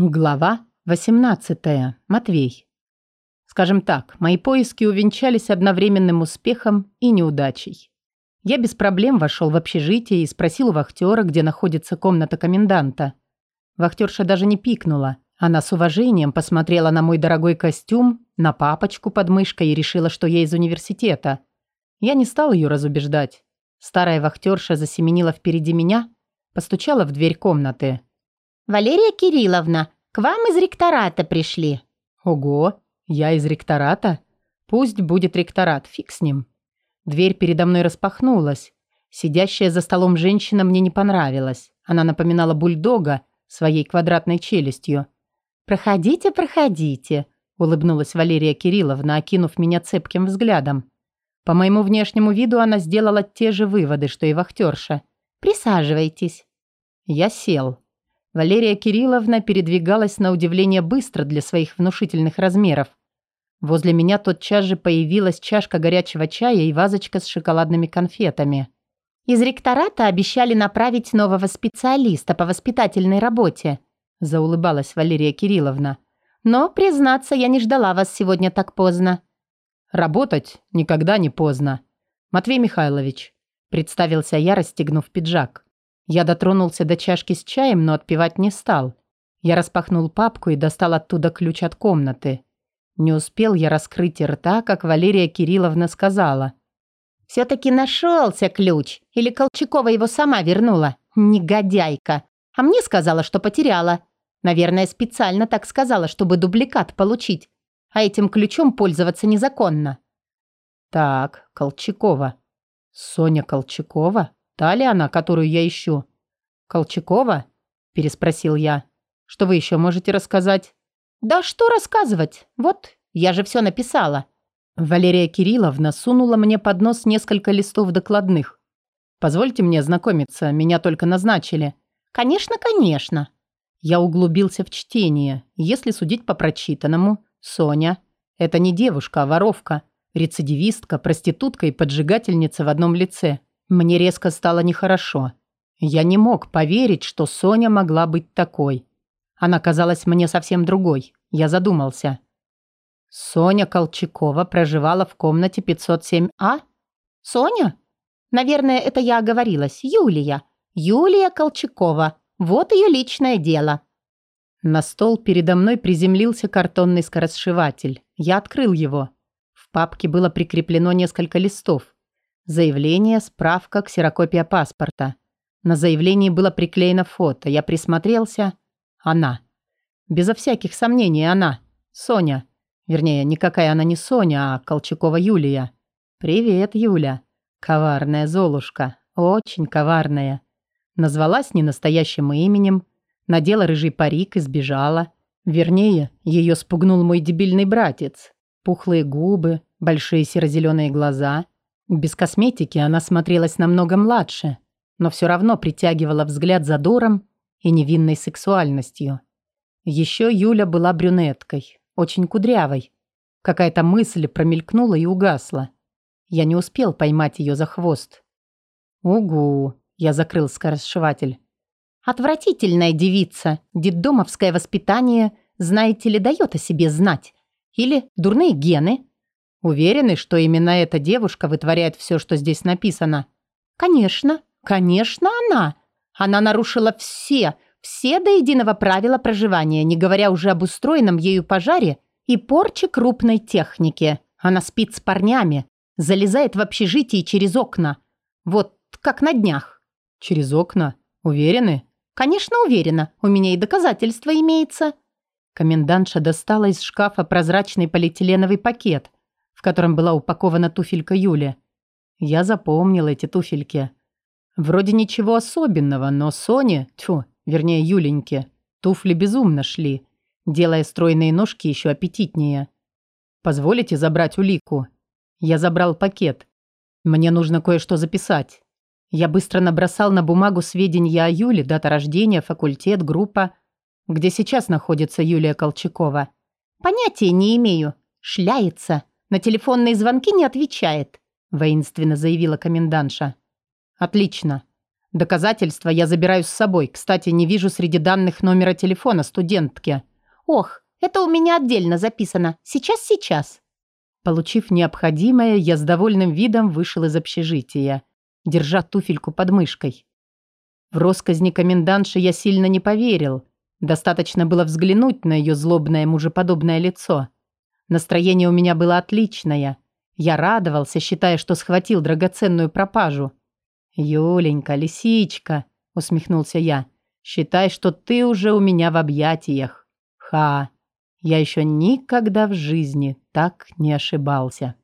Глава 18. Матвей. Скажем так, мои поиски увенчались одновременным успехом и неудачей. Я без проблем вошел в общежитие и спросил у вахтера, где находится комната коменданта. Вахтерша даже не пикнула. Она с уважением посмотрела на мой дорогой костюм, на папочку под мышкой и решила, что я из университета. Я не стал ее разубеждать. Старая вахтерша засеменила впереди меня, постучала в дверь комнаты. «Валерия Кирилловна, к вам из ректората пришли». «Ого, я из ректората? Пусть будет ректорат, фиг с ним». Дверь передо мной распахнулась. Сидящая за столом женщина мне не понравилась. Она напоминала бульдога своей квадратной челюстью. «Проходите, проходите», – улыбнулась Валерия Кирилловна, окинув меня цепким взглядом. По моему внешнему виду она сделала те же выводы, что и вахтерша. «Присаживайтесь». Я сел. Валерия Кирилловна передвигалась на удивление быстро для своих внушительных размеров. Возле меня тотчас же появилась чашка горячего чая и вазочка с шоколадными конфетами. «Из ректората обещали направить нового специалиста по воспитательной работе», заулыбалась Валерия Кирилловна. «Но, признаться, я не ждала вас сегодня так поздно». «Работать никогда не поздно. Матвей Михайлович», представился я, расстегнув пиджак. Я дотронулся до чашки с чаем, но отпивать не стал. Я распахнул папку и достал оттуда ключ от комнаты. Не успел я раскрыть рта, как Валерия Кирилловна сказала. «Все-таки нашелся ключ. Или Колчакова его сама вернула. Негодяйка. А мне сказала, что потеряла. Наверное, специально так сказала, чтобы дубликат получить. А этим ключом пользоваться незаконно». «Так, Колчакова. Соня Колчакова?» Та ли она, которую я ищу? Колчакова? Переспросил я. Что вы еще можете рассказать? Да что рассказывать? Вот, я же все написала. Валерия Кирилловна сунула мне под нос несколько листов докладных. Позвольте мне ознакомиться, меня только назначили. Конечно, конечно. Я углубился в чтение. Если судить по прочитанному, Соня – это не девушка, а воровка, рецидивистка, проститутка и поджигательница в одном лице – мне резко стало нехорошо. Я не мог поверить, что Соня могла быть такой. Она казалась мне совсем другой. Я задумался. Соня Колчакова проживала в комнате 507А? Соня? Наверное, это я оговорилась. Юлия. Юлия Колчакова. Вот ее личное дело. На стол передо мной приземлился картонный скоросшиватель. Я открыл его. В папке было прикреплено несколько листов. Заявление, справка, ксерокопия паспорта. На заявлении было приклеено фото. Я присмотрелся. Она. Безо всяких сомнений она. Соня. Вернее, никакая она не Соня, а Колчакова Юлия. «Привет, Юля. Коварная Золушка. Очень коварная. Назвалась ненастоящим именем, надела рыжий парик и сбежала. Вернее, ее спугнул мой дебильный братец. Пухлые губы, большие серо-зеленые глаза — без косметики она смотрелась намного младше, но все равно притягивала взгляд задором и невинной сексуальностью. Еще Юля была брюнеткой, очень кудрявой. Какая-то мысль промелькнула и угасла. Я не успел поймать ее за хвост. «Угу», — я закрыл скоросшиватель. «Отвратительная девица, детдомовское воспитание, знаете ли, дает о себе знать. Или дурные гены, Уверены, что именно эта девушка вытворяет все, что здесь написано? Конечно, конечно она. Она нарушила все, все до единого правила проживания, не говоря уже об устроенном ею пожаре и порче крупной техники. Она спит с парнями, залезает в общежитие через окна. Вот как на днях. Через окна? Уверены? Конечно, уверена. У меня и доказательства имеется. Комендантша достала из шкафа прозрачный полиэтиленовый пакет – в котором была упакована туфелька Юли. Я запомнил эти туфельки. Вроде ничего особенного, но Соне, тьфу, вернее Юленьке, туфли безумно шли, делая стройные ножки еще аппетитнее. «Позволите забрать улику?» Я забрал пакет. Мне нужно кое-что записать. Я быстро набросал на бумагу сведения о Юле, дата рождения, факультет, группа. Где сейчас находится Юлия Колчакова? Понятия не имею. Шляется. На телефонные звонки не отвечает», – воинственно заявила комендантша. «Отлично. Доказательства я забираю с собой. Кстати, не вижу среди данных номера телефона студентки. Ох, это у меня отдельно записано. Сейчас, сейчас. Получив необходимое, я с довольным видом вышел из общежития, держа туфельку под мышкой. В росказни комендантши я сильно не поверил. Достаточно было взглянуть на ее злобное мужеподобное лицо. Настроение у меня было отличное. Я радовался, считая, что схватил драгоценную пропажу. «Юленька, лисичка», — усмехнулся я, — «считай, что ты уже у меня в объятиях». Ха, я еще никогда в жизни так не ошибался.